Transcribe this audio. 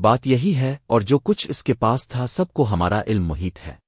بات یہی ہے اور جو کچھ اس کے پاس تھا سب کو ہمارا علم محیط ہے۔